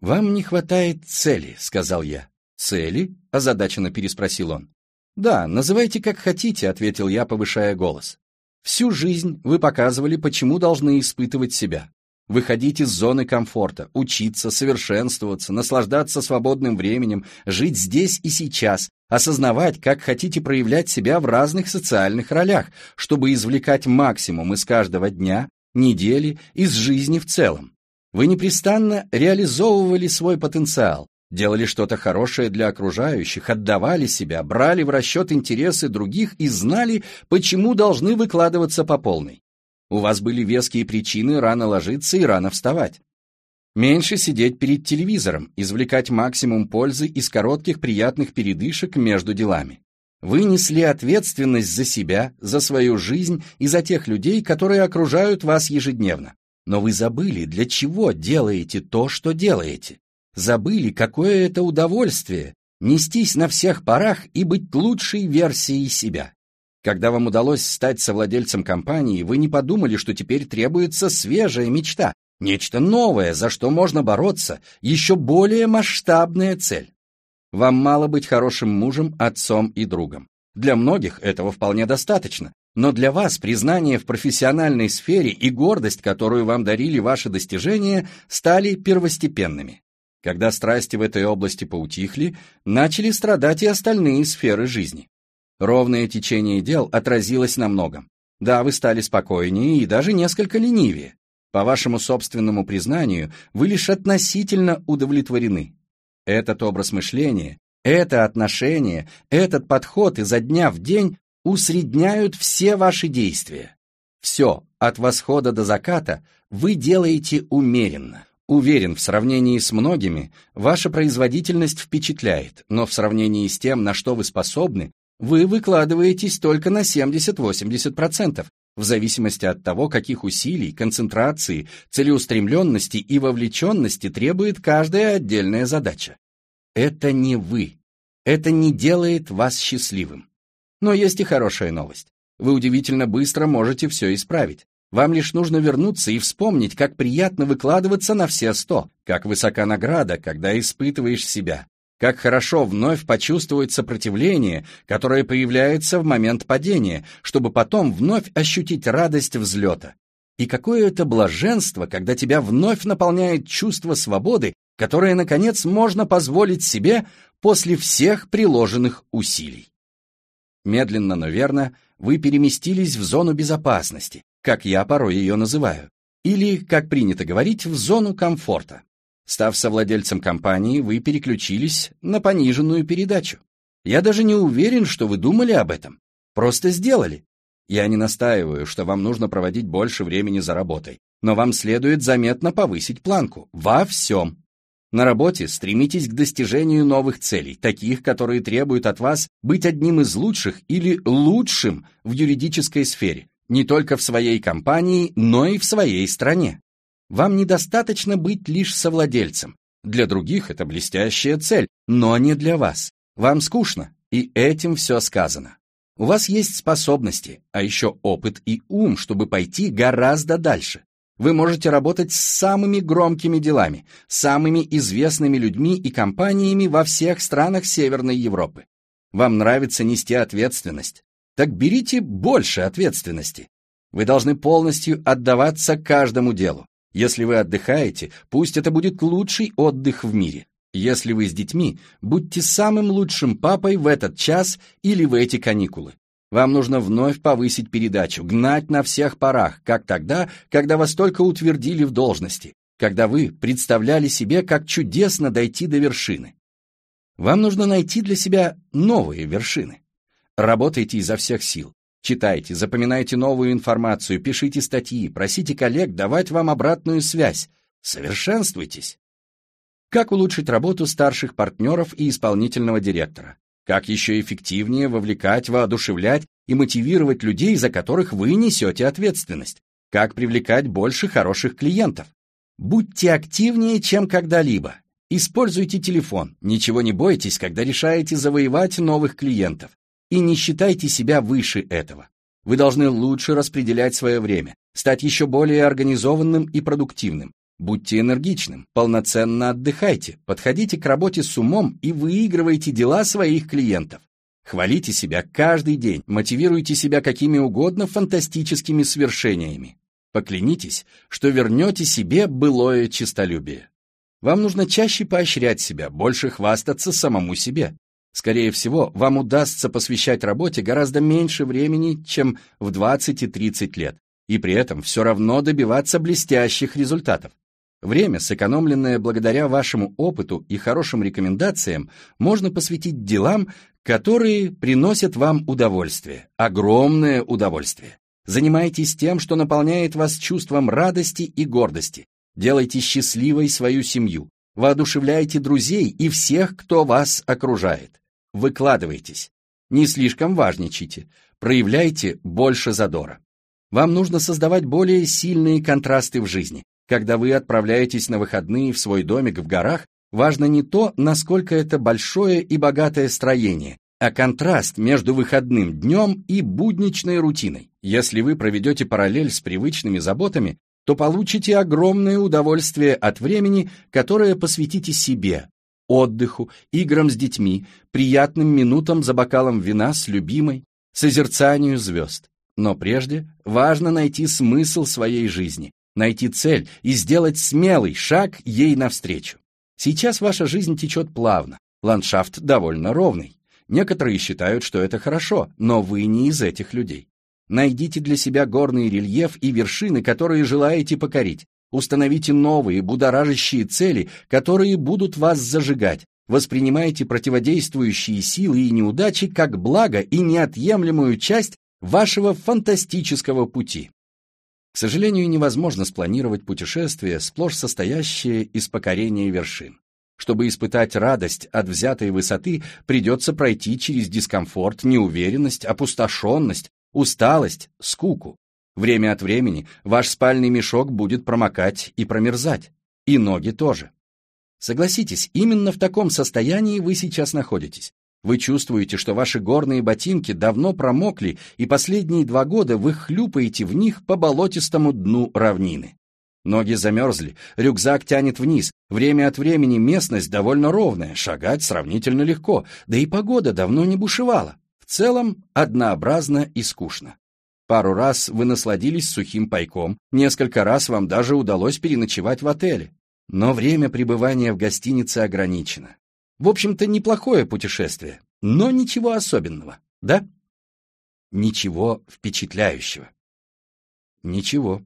«Вам не хватает цели», — сказал я. «Цели?» — озадаченно переспросил он. «Да, называйте как хотите», — ответил я, повышая голос. «Всю жизнь вы показывали, почему должны испытывать себя. Выходить из зоны комфорта, учиться, совершенствоваться, наслаждаться свободным временем, жить здесь и сейчас, осознавать, как хотите проявлять себя в разных социальных ролях, чтобы извлекать максимум из каждого дня, недели, из жизни в целом. Вы непрестанно реализовывали свой потенциал, делали что-то хорошее для окружающих, отдавали себя, брали в расчет интересы других и знали, почему должны выкладываться по полной. У вас были веские причины рано ложиться и рано вставать. Меньше сидеть перед телевизором, извлекать максимум пользы из коротких приятных передышек между делами. Вы несли ответственность за себя, за свою жизнь и за тех людей, которые окружают вас ежедневно. Но вы забыли, для чего делаете то, что делаете забыли, какое это удовольствие нестись на всех парах и быть лучшей версией себя. Когда вам удалось стать совладельцем компании, вы не подумали, что теперь требуется свежая мечта, нечто новое, за что можно бороться, еще более масштабная цель. Вам мало быть хорошим мужем, отцом и другом. Для многих этого вполне достаточно, но для вас признание в профессиональной сфере и гордость, которую вам дарили ваши достижения, стали первостепенными. Когда страсти в этой области поутихли, начали страдать и остальные сферы жизни. Ровное течение дел отразилось на многом. Да, вы стали спокойнее и даже несколько ленивее. По вашему собственному признанию, вы лишь относительно удовлетворены. Этот образ мышления, это отношение, этот подход изо дня в день усредняют все ваши действия. Все, от восхода до заката вы делаете умеренно. Уверен, в сравнении с многими, ваша производительность впечатляет, но в сравнении с тем, на что вы способны, вы выкладываетесь только на 70-80%, в зависимости от того, каких усилий, концентрации, целеустремленности и вовлеченности требует каждая отдельная задача. Это не вы. Это не делает вас счастливым. Но есть и хорошая новость. Вы удивительно быстро можете все исправить. Вам лишь нужно вернуться и вспомнить, как приятно выкладываться на все сто, как высока награда, когда испытываешь себя, как хорошо вновь почувствовать сопротивление, которое появляется в момент падения, чтобы потом вновь ощутить радость взлета. И какое это блаженство, когда тебя вновь наполняет чувство свободы, которое, наконец, можно позволить себе после всех приложенных усилий. Медленно, но верно, вы переместились в зону безопасности, как я порой ее называю, или, как принято говорить, в зону комфорта. Став совладельцем компании, вы переключились на пониженную передачу. Я даже не уверен, что вы думали об этом. Просто сделали. Я не настаиваю, что вам нужно проводить больше времени за работой, но вам следует заметно повысить планку. Во всем. На работе стремитесь к достижению новых целей, таких, которые требуют от вас быть одним из лучших или лучшим в юридической сфере, не только в своей компании, но и в своей стране. Вам недостаточно быть лишь совладельцем. Для других это блестящая цель, но не для вас. Вам скучно, и этим все сказано. У вас есть способности, а еще опыт и ум, чтобы пойти гораздо дальше. Вы можете работать с самыми громкими делами, самыми известными людьми и компаниями во всех странах Северной Европы. Вам нравится нести ответственность, так берите больше ответственности. Вы должны полностью отдаваться каждому делу. Если вы отдыхаете, пусть это будет лучший отдых в мире. Если вы с детьми, будьте самым лучшим папой в этот час или в эти каникулы. Вам нужно вновь повысить передачу, гнать на всех парах, как тогда, когда вас только утвердили в должности, когда вы представляли себе, как чудесно дойти до вершины. Вам нужно найти для себя новые вершины. Работайте изо всех сил. Читайте, запоминайте новую информацию, пишите статьи, просите коллег давать вам обратную связь. Совершенствуйтесь. Как улучшить работу старших партнеров и исполнительного директора? Как еще эффективнее вовлекать, воодушевлять и мотивировать людей, за которых вы несете ответственность? Как привлекать больше хороших клиентов? Будьте активнее, чем когда-либо. Используйте телефон, ничего не бойтесь, когда решаете завоевать новых клиентов и не считайте себя выше этого. Вы должны лучше распределять свое время, стать еще более организованным и продуктивным. Будьте энергичным, полноценно отдыхайте, подходите к работе с умом и выигрывайте дела своих клиентов. Хвалите себя каждый день, мотивируйте себя какими угодно фантастическими свершениями. Поклянитесь, что вернете себе былое честолюбие. Вам нужно чаще поощрять себя, больше хвастаться самому себе. Скорее всего, вам удастся посвящать работе гораздо меньше времени, чем в 20 и 30 лет, и при этом все равно добиваться блестящих результатов. Время, сэкономленное благодаря вашему опыту и хорошим рекомендациям, можно посвятить делам, которые приносят вам удовольствие, огромное удовольствие. Занимайтесь тем, что наполняет вас чувством радости и гордости. Делайте счастливой свою семью. Воодушевляйте друзей и всех, кто вас окружает. Выкладывайтесь. Не слишком важничайте. Проявляйте больше задора. Вам нужно создавать более сильные контрасты в жизни. Когда вы отправляетесь на выходные в свой домик в горах, важно не то, насколько это большое и богатое строение, а контраст между выходным днем и будничной рутиной. Если вы проведете параллель с привычными заботами, то получите огромное удовольствие от времени, которое посвятите себе, отдыху, играм с детьми, приятным минутам за бокалом вина с любимой, созерцанию звезд. Но прежде важно найти смысл своей жизни, найти цель и сделать смелый шаг ей навстречу. Сейчас ваша жизнь течет плавно, ландшафт довольно ровный. Некоторые считают, что это хорошо, но вы не из этих людей. Найдите для себя горный рельеф и вершины, которые желаете покорить, Установите новые, будоражащие цели, которые будут вас зажигать. Воспринимайте противодействующие силы и неудачи как благо и неотъемлемую часть вашего фантастического пути. К сожалению, невозможно спланировать путешествие, сплошь состоящее из покорения вершин. Чтобы испытать радость от взятой высоты, придется пройти через дискомфорт, неуверенность, опустошенность, усталость, скуку. Время от времени ваш спальный мешок будет промокать и промерзать. И ноги тоже. Согласитесь, именно в таком состоянии вы сейчас находитесь. Вы чувствуете, что ваши горные ботинки давно промокли, и последние два года вы хлюпаете в них по болотистому дну равнины. Ноги замерзли, рюкзак тянет вниз, время от времени местность довольно ровная, шагать сравнительно легко, да и погода давно не бушевала. Целом, однообразно и скучно. Пару раз вы насладились сухим пайком, несколько раз вам даже удалось переночевать в отеле. Но время пребывания в гостинице ограничено. В общем-то, неплохое путешествие, но ничего особенного, да? Ничего впечатляющего. Ничего.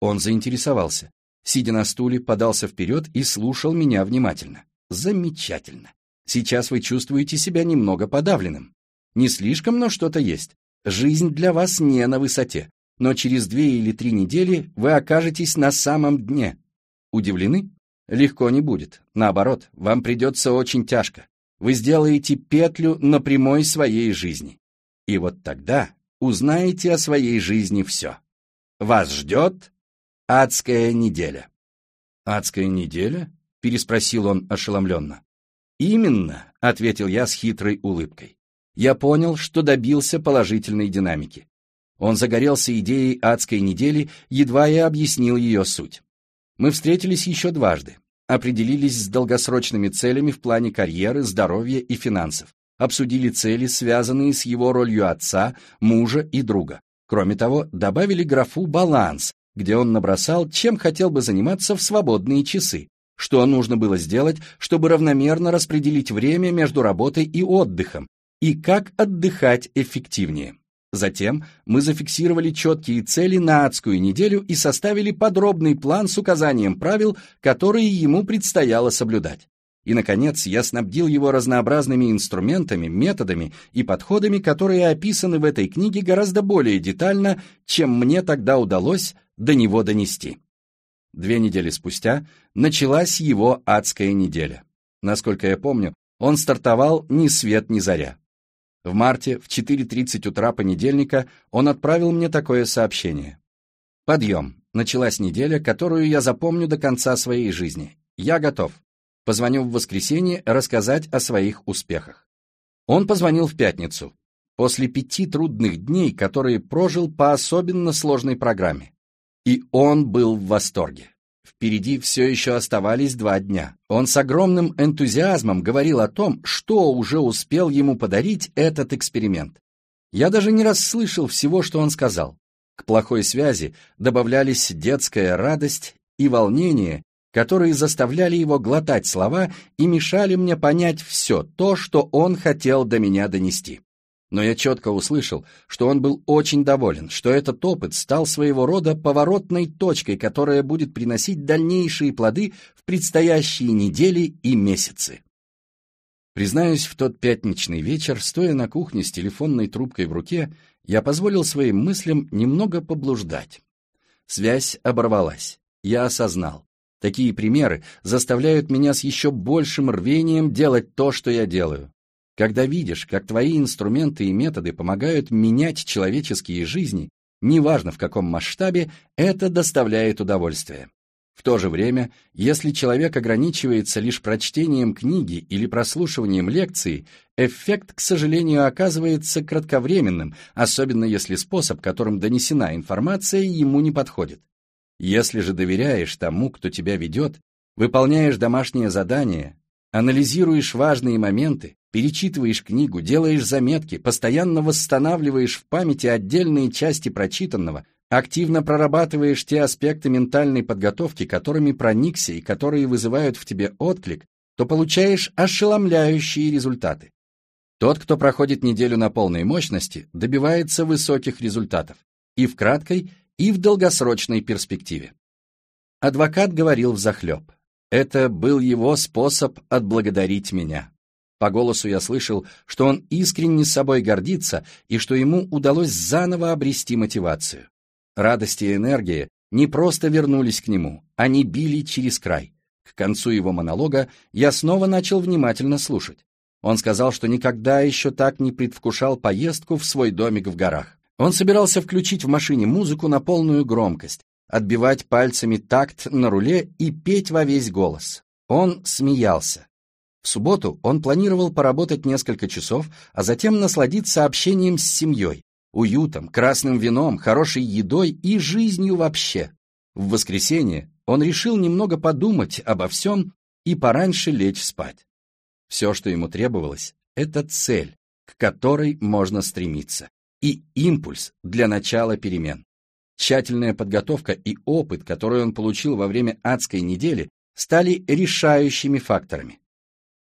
Он заинтересовался. Сидя на стуле, подался вперед и слушал меня внимательно. Замечательно. Сейчас вы чувствуете себя немного подавленным. Не слишком, но что-то есть. Жизнь для вас не на высоте, но через две или три недели вы окажетесь на самом дне. Удивлены? Легко не будет. Наоборот, вам придется очень тяжко. Вы сделаете петлю на прямой своей жизни. И вот тогда узнаете о своей жизни все. Вас ждет адская неделя. «Адская неделя?» — переспросил он ошеломленно. «Именно», — ответил я с хитрой улыбкой. Я понял, что добился положительной динамики. Он загорелся идеей адской недели, едва я объяснил ее суть. Мы встретились еще дважды, определились с долгосрочными целями в плане карьеры, здоровья и финансов, обсудили цели, связанные с его ролью отца, мужа и друга. Кроме того, добавили графу «баланс», где он набросал, чем хотел бы заниматься в свободные часы, что нужно было сделать, чтобы равномерно распределить время между работой и отдыхом, и как отдыхать эффективнее. Затем мы зафиксировали четкие цели на адскую неделю и составили подробный план с указанием правил, которые ему предстояло соблюдать. И, наконец, я снабдил его разнообразными инструментами, методами и подходами, которые описаны в этой книге гораздо более детально, чем мне тогда удалось до него донести. Две недели спустя началась его адская неделя. Насколько я помню, он стартовал ни свет ни заря. В марте в 4.30 утра понедельника он отправил мне такое сообщение. «Подъем. Началась неделя, которую я запомню до конца своей жизни. Я готов. Позвоню в воскресенье рассказать о своих успехах». Он позвонил в пятницу, после пяти трудных дней, которые прожил по особенно сложной программе. И он был в восторге. Впереди все еще оставались два дня. Он с огромным энтузиазмом говорил о том, что уже успел ему подарить этот эксперимент. Я даже не расслышал всего, что он сказал. К плохой связи добавлялись детская радость и волнение, которые заставляли его глотать слова и мешали мне понять все то, что он хотел до меня донести но я четко услышал, что он был очень доволен, что этот опыт стал своего рода поворотной точкой, которая будет приносить дальнейшие плоды в предстоящие недели и месяцы. Признаюсь, в тот пятничный вечер, стоя на кухне с телефонной трубкой в руке, я позволил своим мыслям немного поблуждать. Связь оборвалась. Я осознал. Такие примеры заставляют меня с еще большим рвением делать то, что я делаю. Когда видишь, как твои инструменты и методы помогают менять человеческие жизни, неважно в каком масштабе, это доставляет удовольствие. В то же время, если человек ограничивается лишь прочтением книги или прослушиванием лекции, эффект, к сожалению, оказывается кратковременным, особенно если способ, которым донесена информация, ему не подходит. Если же доверяешь тому, кто тебя ведет, выполняешь домашнее задание, анализируешь важные моменты, перечитываешь книгу, делаешь заметки, постоянно восстанавливаешь в памяти отдельные части прочитанного, активно прорабатываешь те аспекты ментальной подготовки, которыми проникся и которые вызывают в тебе отклик, то получаешь ошеломляющие результаты. Тот, кто проходит неделю на полной мощности, добивается высоких результатов и в краткой, и в долгосрочной перспективе. Адвокат говорил взахлеб. Это был его способ отблагодарить меня. По голосу я слышал, что он искренне собой гордится и что ему удалось заново обрести мотивацию. Радость и энергия не просто вернулись к нему, они били через край. К концу его монолога я снова начал внимательно слушать. Он сказал, что никогда еще так не предвкушал поездку в свой домик в горах. Он собирался включить в машине музыку на полную громкость, отбивать пальцами такт на руле и петь во весь голос. Он смеялся. В субботу он планировал поработать несколько часов, а затем насладиться общением с семьей, уютом, красным вином, хорошей едой и жизнью вообще. В воскресенье он решил немного подумать обо всем и пораньше лечь спать. Все, что ему требовалось, это цель, к которой можно стремиться, и импульс для начала перемен. Тщательная подготовка и опыт, который он получил во время адской недели, стали решающими факторами.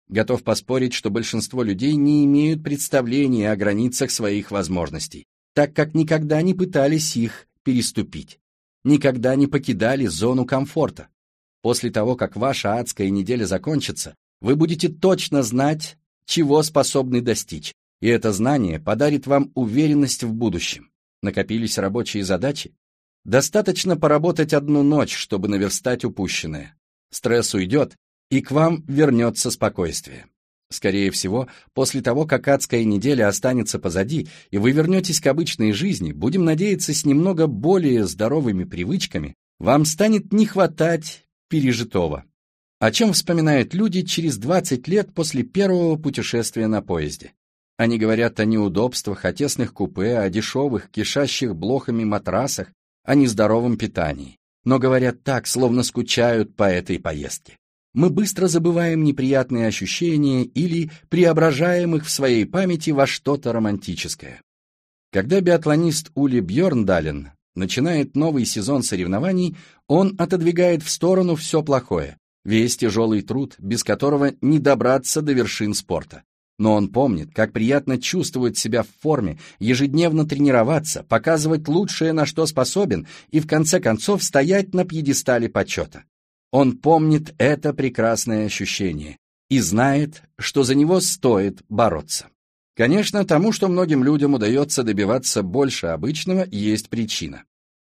Готов поспорить, что большинство людей не имеют представления о границах своих возможностей, так как никогда не пытались их переступить, никогда не покидали зону комфорта. После того, как ваша адская неделя закончится, вы будете точно знать, чего способны достичь, и это знание подарит вам уверенность в будущем. Накопились рабочие задачи? Достаточно поработать одну ночь, чтобы наверстать упущенное. Стресс уйдет, и к вам вернется спокойствие. Скорее всего, после того, как адская неделя останется позади, и вы вернетесь к обычной жизни, будем надеяться, с немного более здоровыми привычками, вам станет не хватать пережитого. О чем вспоминают люди через 20 лет после первого путешествия на поезде? Они говорят о неудобствах, о тесных купе, о дешевых, кишащих блохами матрасах, о нездоровом питании. Но говорят так, словно скучают по этой поездке мы быстро забываем неприятные ощущения или преображаем их в своей памяти во что-то романтическое. Когда биатлонист Ули Бьорндален начинает новый сезон соревнований, он отодвигает в сторону все плохое, весь тяжелый труд, без которого не добраться до вершин спорта. Но он помнит, как приятно чувствовать себя в форме, ежедневно тренироваться, показывать лучшее, на что способен, и в конце концов стоять на пьедестале почета. Он помнит это прекрасное ощущение и знает, что за него стоит бороться. Конечно, тому, что многим людям удается добиваться больше обычного, есть причина.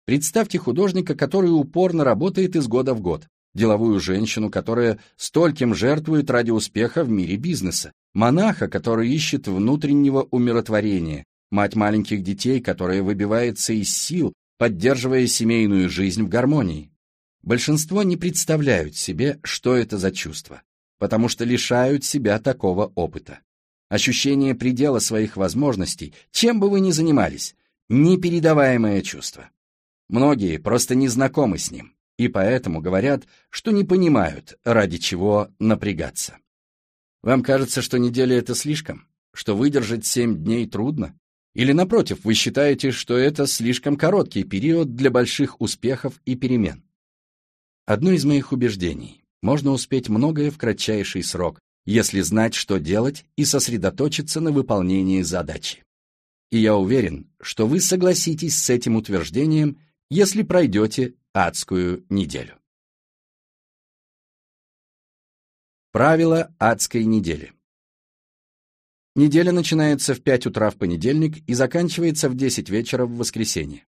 Представьте художника, который упорно работает из года в год, деловую женщину, которая стольким жертвует ради успеха в мире бизнеса, монаха, который ищет внутреннего умиротворения, мать маленьких детей, которая выбивается из сил, поддерживая семейную жизнь в гармонии. Большинство не представляют себе, что это за чувство, потому что лишают себя такого опыта. Ощущение предела своих возможностей, чем бы вы ни занимались, непередаваемое чувство. Многие просто не знакомы с ним, и поэтому говорят, что не понимают, ради чего напрягаться. Вам кажется, что неделя — это слишком? Что выдержать семь дней трудно? Или, напротив, вы считаете, что это слишком короткий период для больших успехов и перемен? Одно из моих убеждений – можно успеть многое в кратчайший срок, если знать, что делать и сосредоточиться на выполнении задачи. И я уверен, что вы согласитесь с этим утверждением, если пройдете адскую неделю. Правило адской недели. Неделя начинается в 5 утра в понедельник и заканчивается в 10 вечера в воскресенье.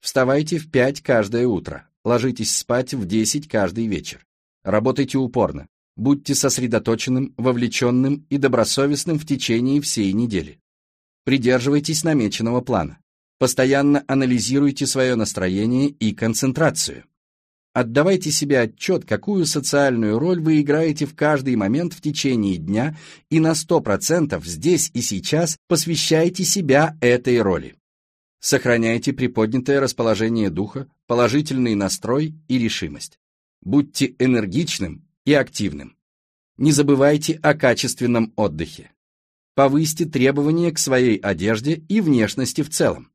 Вставайте в 5 каждое утро, Ложитесь спать в 10 каждый вечер. Работайте упорно. Будьте сосредоточенным, вовлеченным и добросовестным в течение всей недели. Придерживайтесь намеченного плана. Постоянно анализируйте свое настроение и концентрацию. Отдавайте себе отчет, какую социальную роль вы играете в каждый момент в течение дня и на 100% здесь и сейчас посвящайте себя этой роли. Сохраняйте приподнятое расположение духа, положительный настрой и решимость. Будьте энергичным и активным. Не забывайте о качественном отдыхе. Повысьте требования к своей одежде и внешности в целом.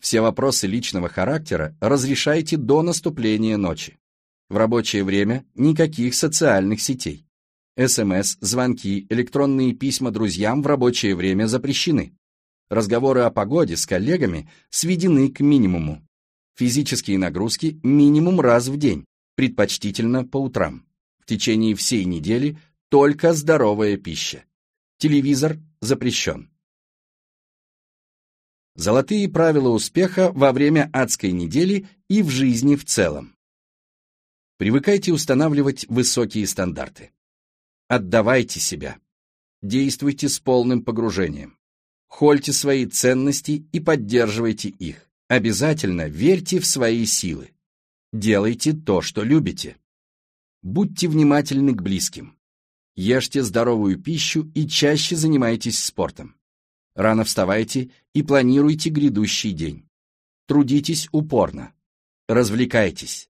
Все вопросы личного характера разрешайте до наступления ночи. В рабочее время никаких социальных сетей. СМС, звонки, электронные письма друзьям в рабочее время запрещены. Разговоры о погоде с коллегами сведены к минимуму. Физические нагрузки минимум раз в день, предпочтительно по утрам. В течение всей недели только здоровая пища. Телевизор запрещен. Золотые правила успеха во время адской недели и в жизни в целом. Привыкайте устанавливать высокие стандарты. Отдавайте себя. Действуйте с полным погружением. Хольте свои ценности и поддерживайте их. Обязательно верьте в свои силы. Делайте то, что любите. Будьте внимательны к близким. Ешьте здоровую пищу и чаще занимайтесь спортом. Рано вставайте и планируйте грядущий день. Трудитесь упорно. Развлекайтесь.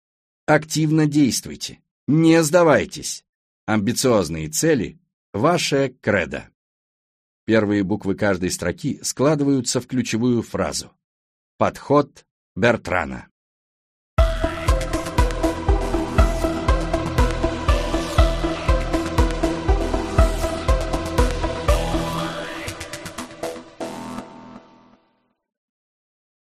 Активно действуйте. Не сдавайтесь. Амбициозные цели – ваше кредо. Первые буквы каждой строки складываются в ключевую фразу. Подход Бертрана.